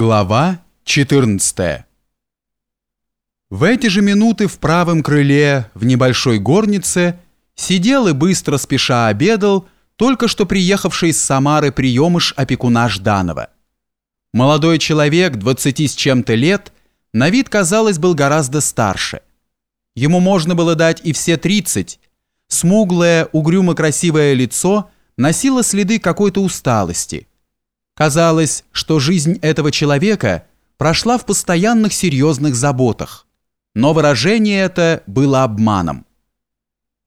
Глава 14 В эти же минуты в правом крыле, в небольшой горнице, сидел и быстро спеша обедал только что приехавший из Самары приемыш опекуна Жданова. Молодой человек, двадцати с чем-то лет, на вид, казалось, был гораздо старше. Ему можно было дать и все тридцать. Смуглое, угрюмо-красивое лицо носило следы какой-то усталости – Казалось, что жизнь этого человека прошла в постоянных серьезных заботах, но выражение это было обманом.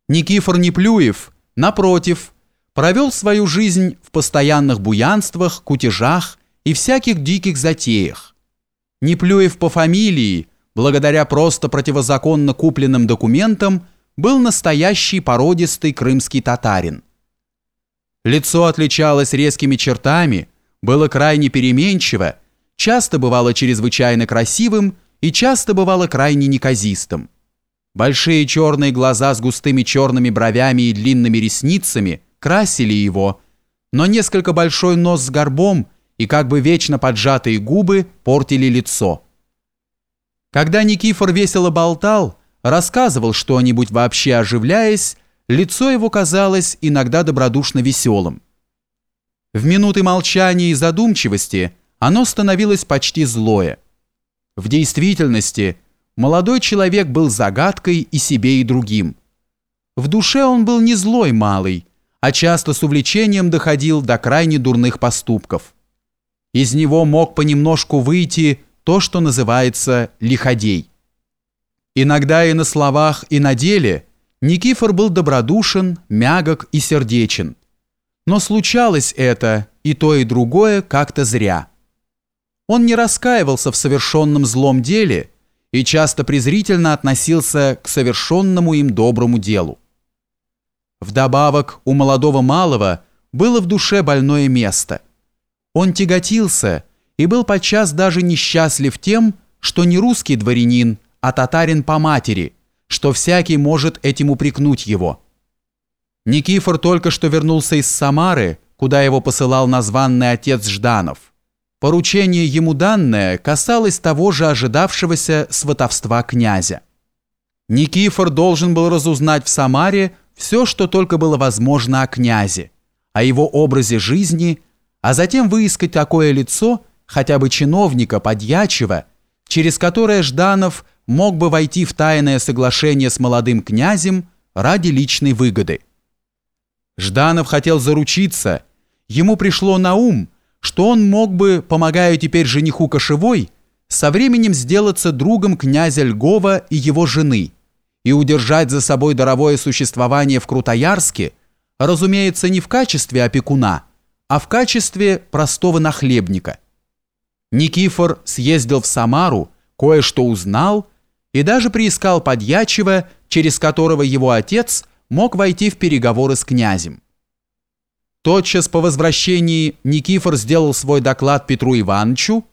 Никифор Неплюев, напротив, провел свою жизнь в постоянных буянствах, кутежах и всяких диких затеях. Неплюев по фамилии, благодаря просто противозаконно купленным документам, был настоящий породистый крымский татарин. Лицо отличалось резкими чертами, было крайне переменчиво, часто бывало чрезвычайно красивым и часто бывало крайне неказистым. Большие черные глаза с густыми черными бровями и длинными ресницами красили его, но несколько большой нос с горбом и как бы вечно поджатые губы портили лицо. Когда Никифор весело болтал, рассказывал что-нибудь вообще оживляясь, лицо его казалось иногда добродушно веселым. В минуты молчания и задумчивости оно становилось почти злое. В действительности молодой человек был загадкой и себе, и другим. В душе он был не злой малый, а часто с увлечением доходил до крайне дурных поступков. Из него мог понемножку выйти то, что называется лиходей. Иногда и на словах, и на деле Никифор был добродушен, мягок и сердечен – но случалось это, и то, и другое, как-то зря. Он не раскаивался в совершенном злом деле и часто презрительно относился к совершенному им доброму делу. Вдобавок у молодого малого было в душе больное место. Он тяготился и был подчас даже несчастлив тем, что не русский дворянин, а татарин по матери, что всякий может этим упрекнуть его – Никифор только что вернулся из Самары, куда его посылал названный отец Жданов. Поручение ему данное касалось того же ожидавшегося сватовства князя. Никифор должен был разузнать в Самаре все, что только было возможно о князе, о его образе жизни, а затем выискать такое лицо, хотя бы чиновника, подьячего, через которое Жданов мог бы войти в тайное соглашение с молодым князем ради личной выгоды. Жданов хотел заручиться. Ему пришло на ум, что он мог бы, помогая теперь жениху Кошевой, со временем сделаться другом князя Льгова и его жены и удержать за собой даровое существование в Крутоярске, разумеется, не в качестве опекуна, а в качестве простого нахлебника. Никифор съездил в Самару, кое-что узнал и даже приискал подьячего, через которого его отец – мог войти в переговоры с князем. Тотчас по возвращении Никифор сделал свой доклад Петру Ивановичу,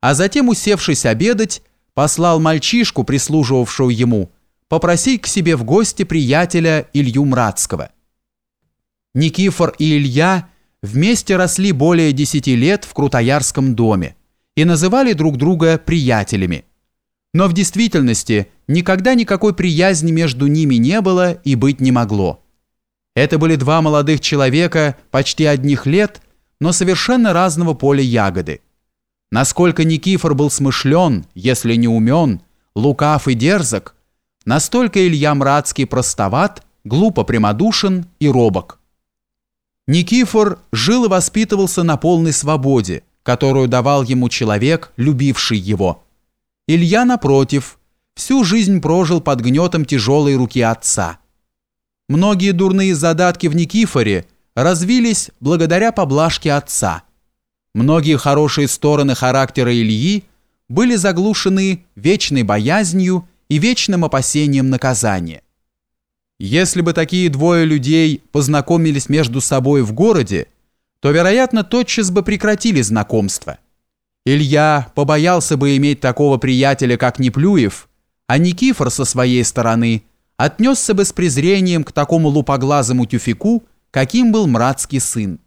а затем, усевшись обедать, послал мальчишку, прислуживавшего ему, попросить к себе в гости приятеля Илью Мрацкого. Никифор и Илья вместе росли более десяти лет в Крутоярском доме и называли друг друга приятелями – но в действительности никогда никакой приязни между ними не было и быть не могло. Это были два молодых человека почти одних лет, но совершенно разного поля ягоды. Насколько Никифор был смышлен, если не умен, лукав и дерзок, настолько Илья Мрацкий простоват, глупо прямодушен и робок. Никифор жил и воспитывался на полной свободе, которую давал ему человек, любивший его – Илья, напротив, всю жизнь прожил под гнетом тяжелой руки отца. Многие дурные задатки в Никифоре развились благодаря поблажке отца. Многие хорошие стороны характера Ильи были заглушены вечной боязнью и вечным опасением наказания. Если бы такие двое людей познакомились между собой в городе, то, вероятно, тотчас бы прекратили знакомство – Илья побоялся бы иметь такого приятеля, как Неплюев, а Никифор со своей стороны отнесся бы с презрением к такому лупоглазому тюфику, каким был мратский сын.